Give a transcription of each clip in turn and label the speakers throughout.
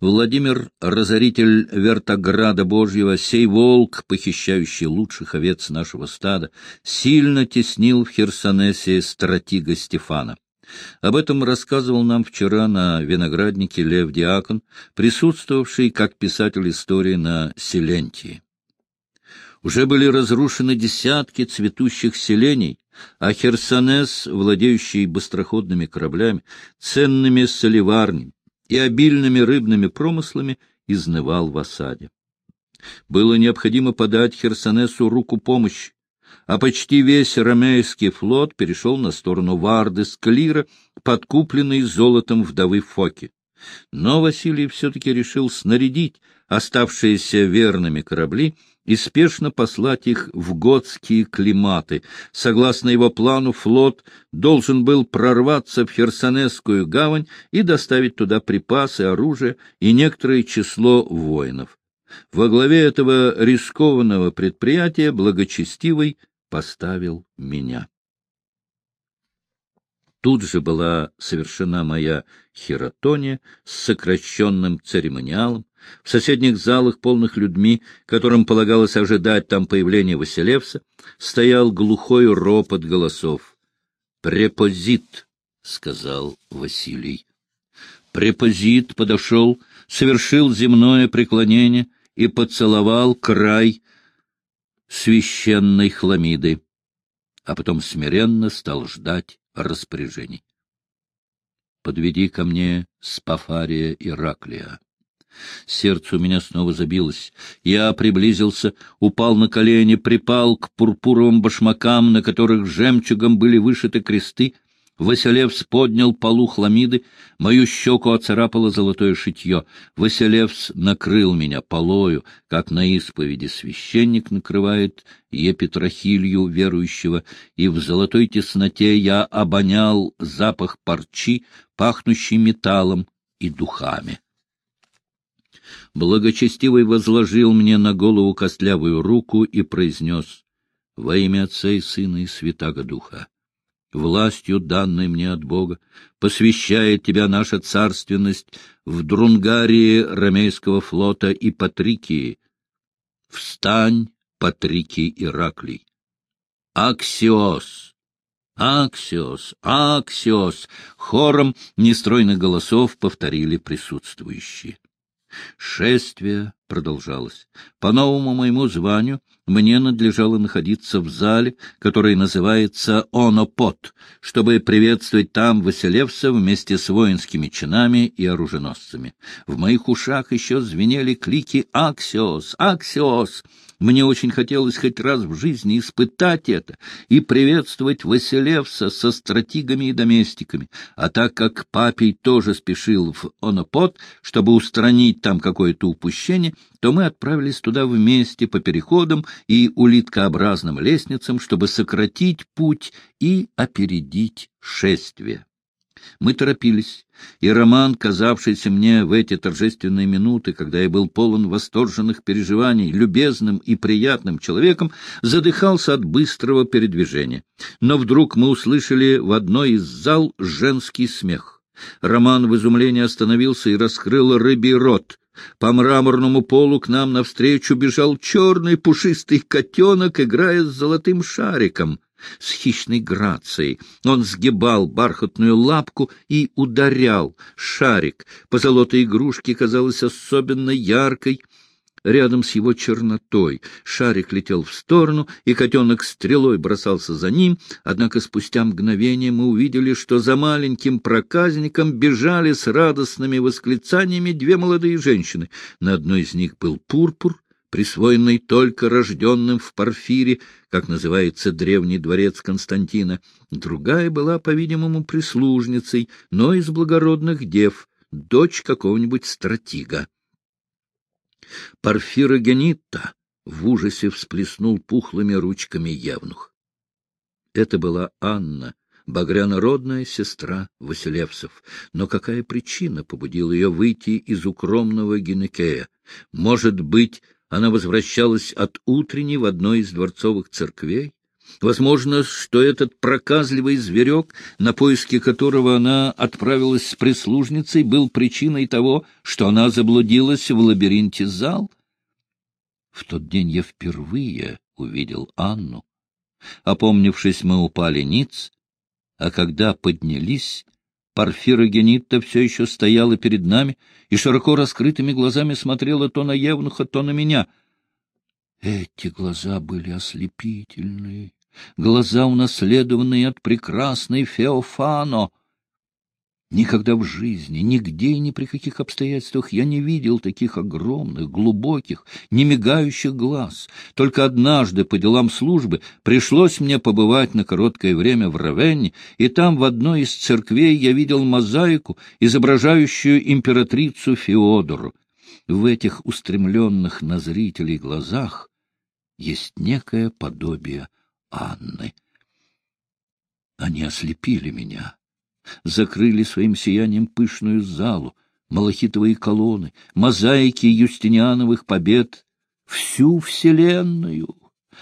Speaker 1: Владимир, разоритель вертограда Божьего, сей волк, похищающий лучших овец нашего стада, сильно теснил в Херсонесе стратига Стефана. Об этом рассказывал нам вчера на винограднике Лев Диакон, присутствовавший как писатель истории на Селентии. Уже были разрушены десятки цветущих селений, а Херсонес, владеющий быстроходными кораблями, ценными соливарнями и обильными рыбными промыслами, изнывал в осаде. Было необходимо подать Херсонесу руку помощи, а почти весь ромейский флот перешел на сторону Варды с Клира, подкупленный золотом вдовы Фоки. Но Василий все-таки решил снарядить оставшиеся верными корабли и спешно послать их в готские климаты. Согласно его плану, флот должен был прорваться в Херсонесскую гавань и доставить туда припасы, оружие и некоторое число воинов. Во главе этого рискованного предприятия благочестивый поставил меня. Тут же была совершена моя хиротония с сокращенным церемониалом. В соседних залах, полных людьми, которым полагалось ожидать там появления Василевса, стоял глухой ропот голосов. «Препозит», — сказал Василий. Препозит подошел, совершил земное преклонение и поцеловал край священной хламиды, а потом смиренно стал ждать распоряжений. «Подведи ко мне Спафария Ираклия». Сердце у меня снова забилось. Я приблизился, упал на колени, припал к пурпуровым башмакам, на которых жемчугом были вышиты кресты, Василевс поднял полу хламиды, мою щеку оцарапало золотое шитье. Василевс накрыл меня полою, как на исповеди священник накрывает епитрахилью верующего, и в золотой тесноте я обонял запах парчи, пахнущий металлом и духами. Благочестивый возложил мне на голову костлявую руку и произнес «Во имя Отца и Сына и Святаго Духа» властью, данной мне от Бога, посвящает тебя наша царственность в Друнгарии Ромейского флота и Патрикии. Встань, Патрикий Ираклий! Аксиос! Аксиос! Аксиос! Хором нестройных голосов повторили присутствующие. Шествие продолжалось. По новому моему званию мне надлежало находиться в зале, который называется «Онопот», чтобы приветствовать там Василевса вместе с воинскими чинами и оруженосцами. В моих ушах еще звенели клики «Аксиос! Аксиос!» Мне очень хотелось хоть раз в жизни испытать это и приветствовать Василевса со стратигами и доместиками. А так как папий тоже спешил в Онопот, чтобы устранить там какое-то упущение, то мы отправились туда вместе по переходам и улиткообразным лестницам, чтобы сократить путь и опередить шествие. Мы торопились, и роман, казавшийся мне в эти торжественные минуты, когда я был полон восторженных переживаний, любезным и приятным человеком, задыхался от быстрого передвижения. Но вдруг мы услышали в одной из зал женский смех. Роман в изумлении остановился и раскрыл рыбий рот. По мраморному полу к нам навстречу бежал черный пушистый котенок, играя с золотым шариком с хищной грацией. Он сгибал бархатную лапку и ударял. Шарик по золотой игрушке казалась особенно яркой, рядом с его чернотой. Шарик летел в сторону, и котенок стрелой бросался за ним, однако спустя мгновение мы увидели, что за маленьким проказником бежали с радостными восклицаниями две молодые женщины. На одной из них был пурпур, присвоенный только рожденным в Порфире, как называется древний дворец Константина. Другая была, по-видимому, прислужницей, но из благородных дев, дочь какого-нибудь стратига. Порфира Генитта в ужасе всплеснул пухлыми ручками явнух. Это была Анна, багрянородная сестра Василевсов. Но какая причина побудила ее выйти из укромного Генекея? Может быть, она возвращалась от утренней в одной из дворцовых церквей. Возможно, что этот проказливый зверек, на поиски которого она отправилась с прислужницей, был причиной того, что она заблудилась в лабиринте зал. В тот день я впервые увидел Анну. Опомнившись, мы упали ниц, а когда поднялись, Парфира Генитта все еще стояла перед нами и широко раскрытыми глазами смотрела то на Евнуха, то на меня. Эти глаза были ослепительные, глаза, унаследованные от прекрасной Феофано — Никогда в жизни, нигде и ни при каких обстоятельствах я не видел таких огромных, глубоких, не мигающих глаз. Только однажды по делам службы пришлось мне побывать на короткое время в Равенне, и там в одной из церквей я видел мозаику, изображающую императрицу Феодору. В этих устремленных на зрителей глазах есть некое подобие Анны. Они ослепили меня закрыли своим сиянием пышную залу, малахитовые колонны, мозаики юстиниановых побед, всю вселенную.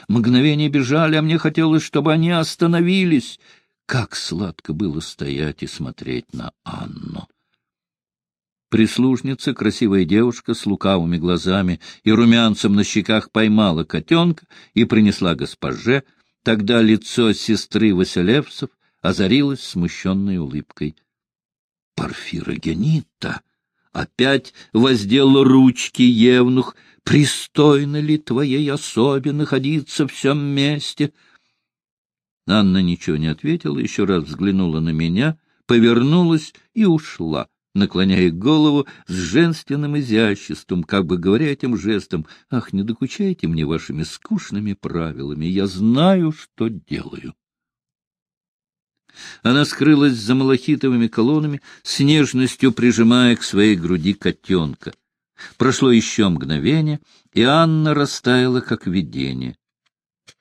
Speaker 1: Мгновения бежали, а мне хотелось, чтобы они остановились. Как сладко было стоять и смотреть на Анну. Прислужница, красивая девушка с лукавыми глазами и румянцем на щеках поймала котенка и принесла госпоже. Тогда лицо сестры Василевцев озарилась смущенной улыбкой. — Порфира Генитта! Опять воздел ручки Евнух. Пристойно ли твоей особе находиться в всем месте? Анна ничего не ответила, еще раз взглянула на меня, повернулась и ушла, наклоняя голову с женственным изяществом, как бы говоря этим жестом, «Ах, не докучайте мне вашими скучными правилами, я знаю, что делаю». Она скрылась за малахитовыми колоннами, с нежностью прижимая к своей груди котенка. Прошло еще мгновение, и Анна растаяла, как видение.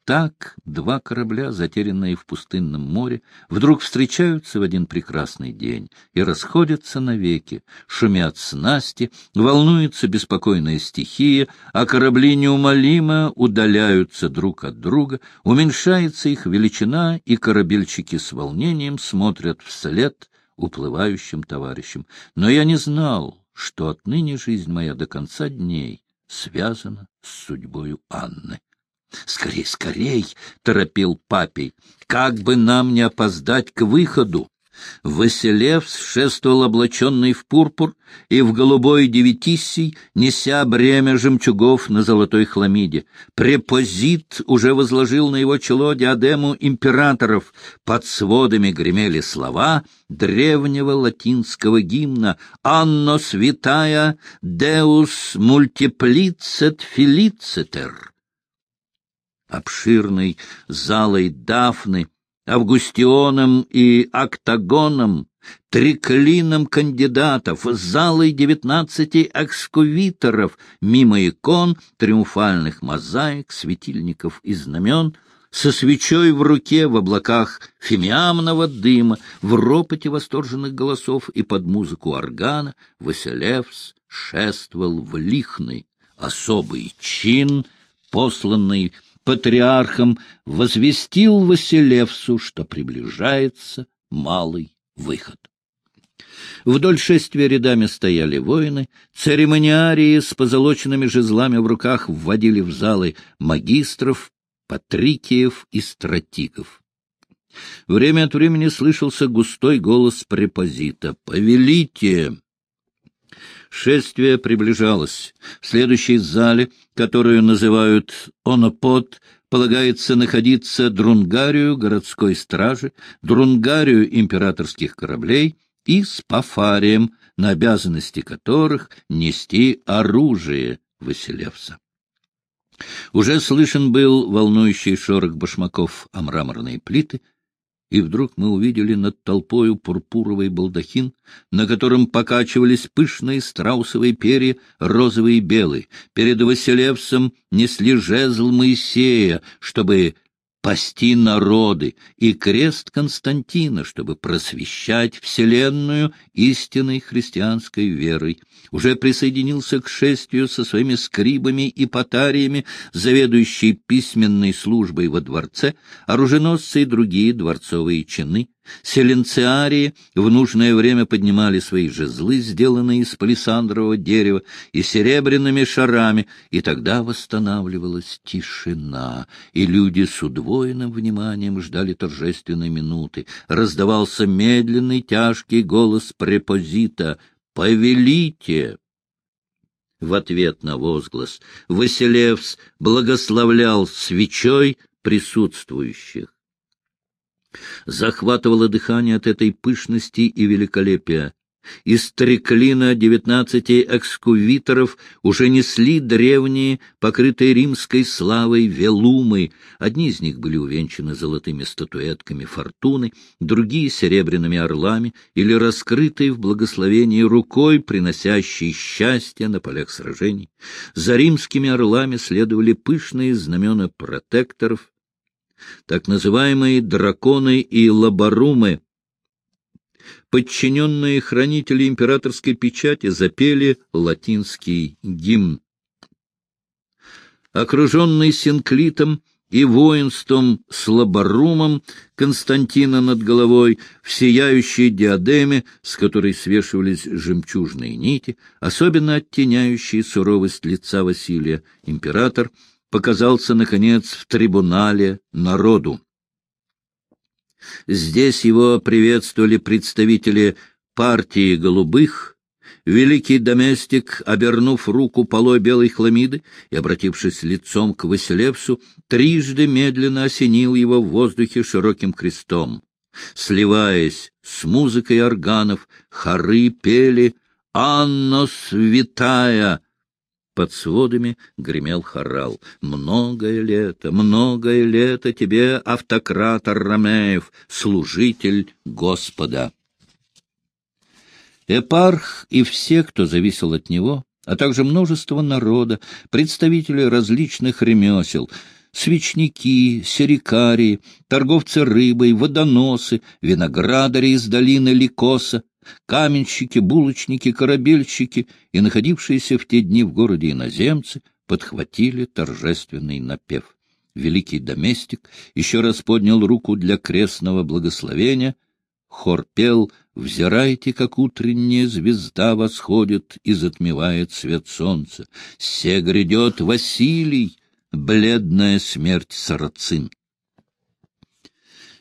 Speaker 1: Так два корабля, затерянные в пустынном море, вдруг встречаются в один прекрасный день и расходятся навеки, шумят снасти, волнуется беспокойная стихия, а корабли неумолимо удаляются друг от друга, уменьшается их величина, и корабельщики с волнением смотрят вслед уплывающим товарищам. Но я не знал, что отныне жизнь моя до конца дней связана с судьбою Анны. «Скорей, скорей!» — торопил папей. «Как бы нам не опоздать к выходу!» Василевс шествовал облаченный в пурпур и в голубой девятиссий, неся бремя жемчугов на золотой хламиде. Препозит уже возложил на его чело диадему императоров. Под сводами гремели слова древнего латинского гимна «Анно святая, Deus multiplicet feliciter» обширной залой Дафны, Августионом и Октагоном, триклином кандидатов, залой девятнадцати экскувиторов, мимо икон, триумфальных мозаик, светильников и знамен, со свечой в руке в облаках фимиамного дыма, в ропоте восторженных голосов и под музыку органа Василевс шествовал в лихный особый чин, посланный патриархом возвестил Василевсу, что приближается малый выход. Вдоль шествия рядами стояли воины, церемониарии с позолоченными жезлами в руках вводили в залы магистров, патрикиев и стратигов. Время от времени слышался густой голос препозита «Повелите!» Шествие приближалось. В следующей зале, которую называют «Онопот», полагается находиться друнгарию городской стражи, друнгарию императорских кораблей и спафарием, на обязанности которых нести оружие Василевса. Уже слышен был волнующий шорох башмаков о мраморные плиты, и вдруг мы увидели над толпою пурпуровый балдахин, на котором покачивались пышные страусовые перья, розовые и белые. Перед Василевсом несли жезл Моисея, чтобы пасти народы, и крест Константина, чтобы просвещать Вселенную истинной христианской верой. Уже присоединился к шествию со своими скрибами и потариями, заведующий письменной службой во дворце, оруженосцы и другие дворцовые чины, Селенциарии в нужное время поднимали свои жезлы, сделанные из палисандрового дерева, и серебряными шарами, и тогда восстанавливалась тишина, и люди с удвоенным вниманием ждали торжественной минуты. Раздавался медленный тяжкий голос препозита «Повелите!» В ответ на возглас Василевс благословлял свечой присутствующих. Захватывало дыхание от этой пышности и великолепия. Из триклина девятнадцати экскувиторов уже несли древние, покрытые римской славой, велумы. Одни из них были увенчаны золотыми статуэтками фортуны, другие — серебряными орлами или раскрытые в благословении рукой, приносящей счастье на полях сражений. За римскими орлами следовали пышные знамена протекторов, так называемые драконы и лабарумы. Подчиненные хранители императорской печати запели латинский гимн. Окруженный синклитом и воинством с лабарумом Константина над головой, в сияющей диадеме, с которой свешивались жемчужные нити, особенно оттеняющие суровость лица Василия, император — показался, наконец, в трибунале народу. Здесь его приветствовали представители партии голубых, великий доместик, обернув руку полой белой хламиды и, обратившись лицом к Василевсу, трижды медленно осенил его в воздухе широким крестом. Сливаясь с музыкой органов, хоры пели «Анно святая!» Под сводами гремел хорал. «Многое лето, многое лето тебе, автократор Ромеев, служитель Господа!» Эпарх и все, кто зависел от него, а также множество народа, представители различных ремесел, свечники, серикарии, торговцы рыбой, водоносы, виноградари из долины Ликоса, каменщики, булочники, корабельщики и находившиеся в те дни в городе иноземцы подхватили торжественный напев. Великий доместик еще раз поднял руку для крестного благословения. Хор пел «Взирайте, как утренняя звезда восходит и затмевает свет солнца. Се грядет Василий, бледная смерть сарацин».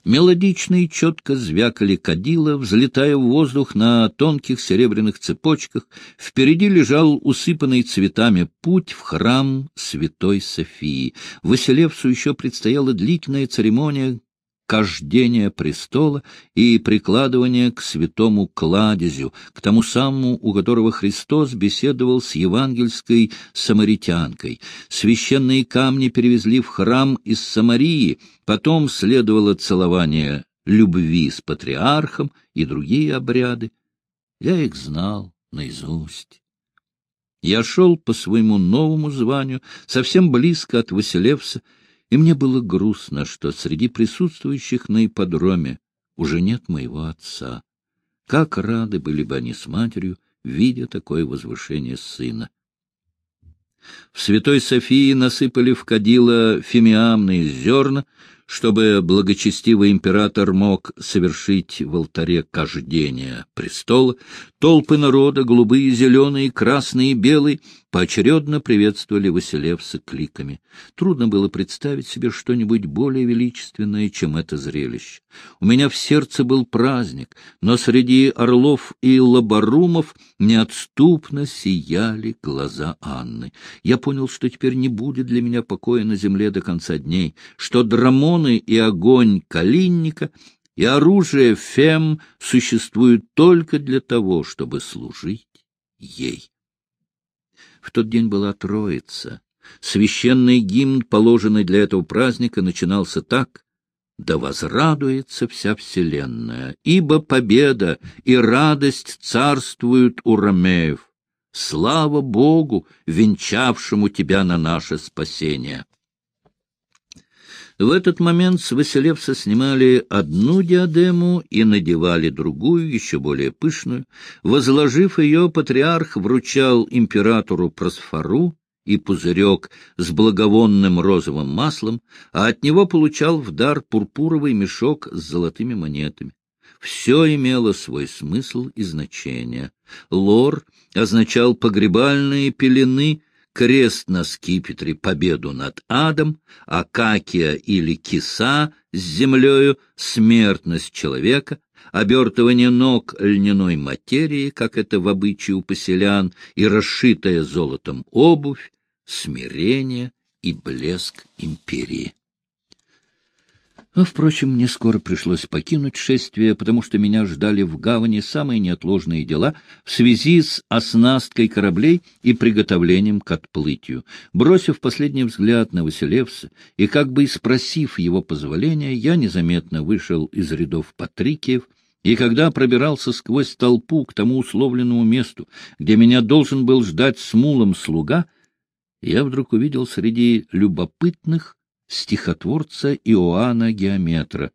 Speaker 1: Мелодично и четко звякали кадила, взлетая в воздух на тонких серебряных цепочках. Впереди лежал усыпанный цветами путь в храм Святой Софии. Василевсу еще предстояла длительная церемония кождения престола и прикладывания к святому кладезю, к тому самому, у которого Христос беседовал с евангельской самаритянкой. Священные камни перевезли в храм из Самарии, потом следовало целование любви с патриархом и другие обряды. Я их знал наизусть. Я шел по своему новому званию, совсем близко от Василевса, и мне было грустно, что среди присутствующих на ипподроме уже нет моего отца. Как рады были бы они с матерью, видя такое возвышение сына. В Святой Софии насыпали в кадила фимиамные зерна, чтобы благочестивый император мог совершить в алтаре кождение престола, толпы народа, голубые, зеленые, красные и белые, поочередно приветствовали Василевса кликами. Трудно было представить себе что-нибудь более величественное, чем это зрелище. У меня в сердце был праздник, но среди орлов и лабарумов неотступно сияли глаза Анны. Я понял, что теперь не будет для меня покоя на земле до конца дней, что Драмон патроны и огонь калинника, и оружие фем существуют только для того, чтобы служить ей. В тот день была Троица. Священный гимн, положенный для этого праздника, начинался так «Да возрадуется вся вселенная, ибо победа и радость царствуют у ромеев. Слава Богу, венчавшему тебя на наше спасение!» В этот момент с Василевса снимали одну диадему и надевали другую, еще более пышную. Возложив ее, патриарх вручал императору просфору и пузырек с благовонным розовым маслом, а от него получал в дар пурпуровый мешок с золотыми монетами. Все имело свой смысл и значение. Лор означал погребальные пелены, крест на скипетре победу над адом, акакия или киса с землею смертность человека, обертывание ног льняной материи, как это в обычае у поселян, и расшитая золотом обувь, смирение и блеск империи. Но, впрочем, мне скоро пришлось покинуть шествие, потому что меня ждали в гавани самые неотложные дела в связи с оснасткой кораблей и приготовлением к отплытию. Бросив последний взгляд на Василевса и как бы спросив его позволения, я незаметно вышел из рядов патрикиев, и когда пробирался сквозь толпу к тому условленному месту, где меня должен был ждать с мулом слуга, я вдруг увидел среди любопытных стихотворца Иоанна Геометра.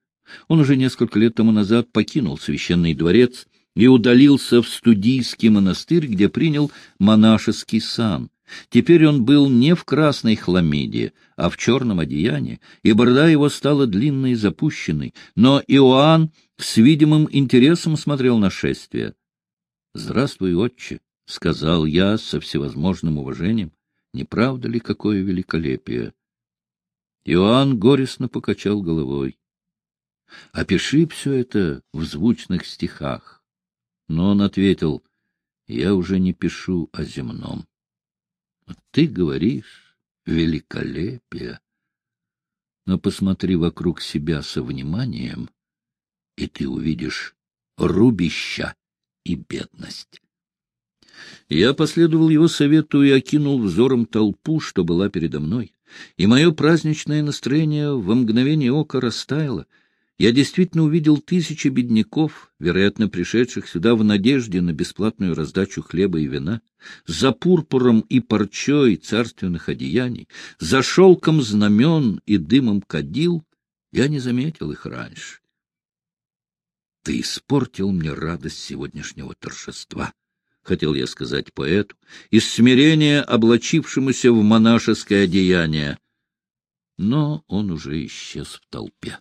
Speaker 1: Он уже несколько лет тому назад покинул священный дворец и удалился в студийский монастырь, где принял монашеский сан. Теперь он был не в красной хламиде, а в черном одеянии, и борода его стала длинной и запущенной, но Иоанн с видимым интересом смотрел на шествие. — Здравствуй, отче, — сказал я со всевозможным уважением. — Не правда ли какое великолепие? Иоанн горестно покачал головой. — Опиши все это в звучных стихах. Но он ответил, — я уже не пишу о земном. Ты говоришь, великолепие. Но посмотри вокруг себя со вниманием, и ты увидишь рубища и бедность. Я последовал его совету и окинул взором толпу, что была передо мной и мое праздничное настроение во мгновение ока растаяло. Я действительно увидел тысячи бедняков, вероятно, пришедших сюда в надежде на бесплатную раздачу хлеба и вина, за пурпуром и парчой царственных одеяний, за шелком знамен и дымом кадил, я не заметил их раньше. Ты испортил мне радость сегодняшнего торжества хотел я сказать поэту, из смирения облачившемуся в монашеское одеяние. Но он уже исчез в толпе.